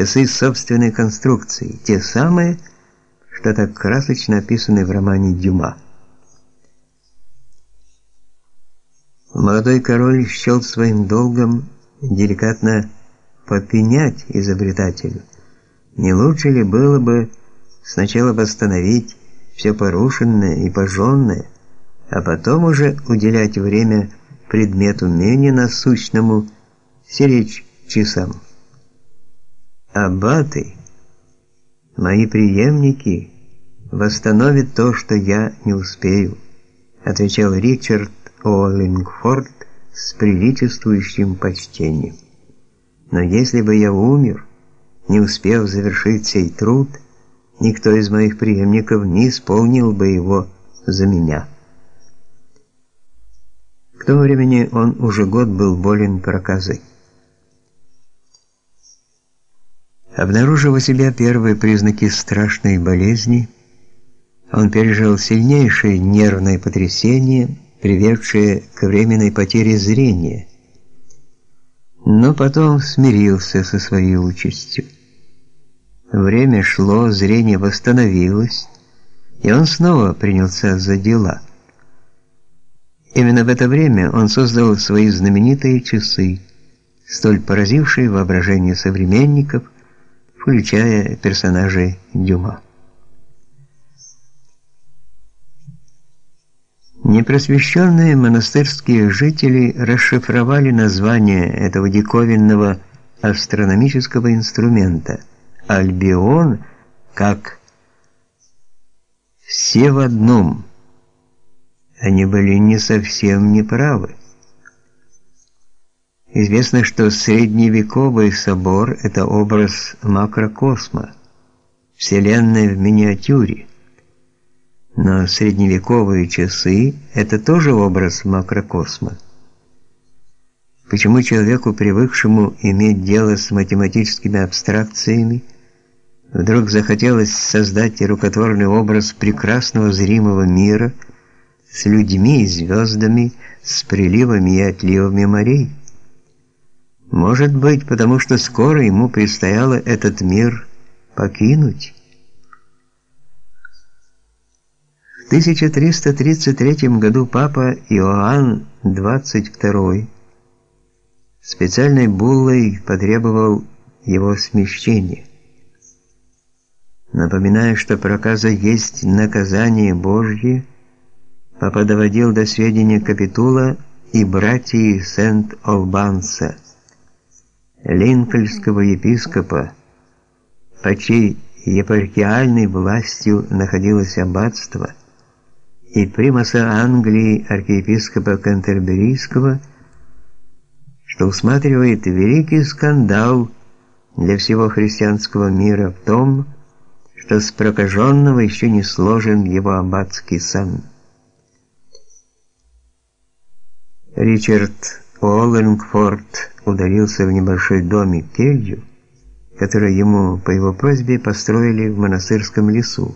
часы собственной конструкции, те самые, что так красочно описаны в романе Дюма. Молодой король счел своим долгом деликатно попенять изобретателю. Не лучше ли было бы сначала восстановить все порушенное и пожженное, а потом уже уделять время предмету менее насущному, сиречь часам? Аббаты, мои преемники, восстановят то, что я не успею, отвечал Ричард Оллингфорд с приличествующим почтением. Но если бы я умер, не успев завершить сей труд, никто из моих преемников не исполнил бы его за меня. К тому времени он уже год был болен проказой. Обнаружив у себя первые признаки страшной болезни, он пережил сильнейшее нервное потрясение – приведшее к временной потере зрения, но потом смирился со своей участью. Время шло, зрение восстановилось, и он снова принялся за дела. Именно в это время он создал свои знаменитые часы, столь поразившие воображение современников, включая персонажей Дюма. Непросвещенные монастырские жители расшифровали название этого диковинного астрономического инструмента Альбион как «все в одном». Они были не совсем неправы. Известно, что средневековый собор – это образ макрокосма, Вселенная в миниатюре. Но средневековые часы – это тоже образ макрокосма. Почему человеку, привыкшему иметь дело с математическими абстракциями, вдруг захотелось создать рукотворный образ прекрасного зримого мира с людьми и звездами, с приливами и отливами морей? Может быть, потому что скоро ему предстояло этот мир покинуть? 1333 году папа Иоанн XXII специальной буллой потребовал его смещения. Напоминая, что проказа есть наказание Божье, папа доводил до сведения Капитула и братьев Сент-Олбанса, линкольнского епископа, по чьей епархиальной властью находилось аббатство, и примаса Англии архиепископа Кантерберийского, что усматривает великий скандал для всего христианского мира в том, что с прокаженного еще не сложен его аббатский сан. Ричард Уоллингфорд удалился в небольшой домик келью, который ему по его просьбе построили в монастырском лесу.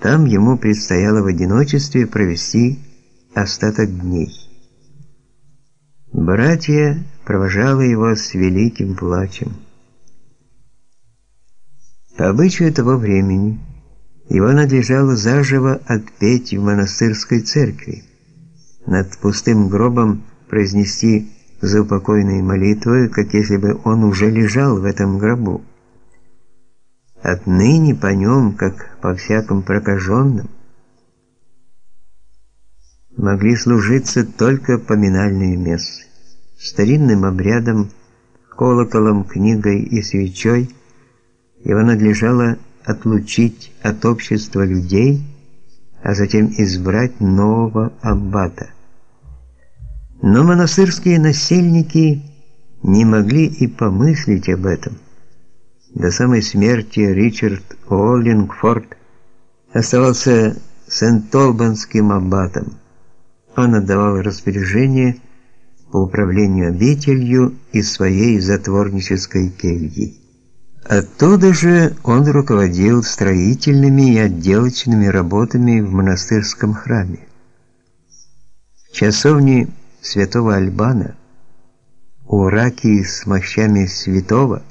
Там ему предстояло в одиночестве провести остаток дней. Братья провожали его с великим плачем. По обычаю того времени его надлежало заживо отпеть в монастырской церкви, над пустым гробом произнести заупокойные молитвы, как если бы он уже лежал в этом гробу. Отныне по нем, как по всяким прокаженным, могли служиться только поминальные мессы. Старинным обрядом, колоколом, книгой и свечой его надлежало отлучить от общества людей, а затем избрать нового аббата. Но монастырские насельники не могли и помыслить об этом. До самой смерти Ричард Уоллингфорд оставался Сент-Олбанским аббатом. Он отдавал распоряжение по управлению обителью и своей затворнической кельей. Оттуда же он руководил строительными и отделочными работами в монастырском храме. В часовне святого Альбана у раки с мощами святого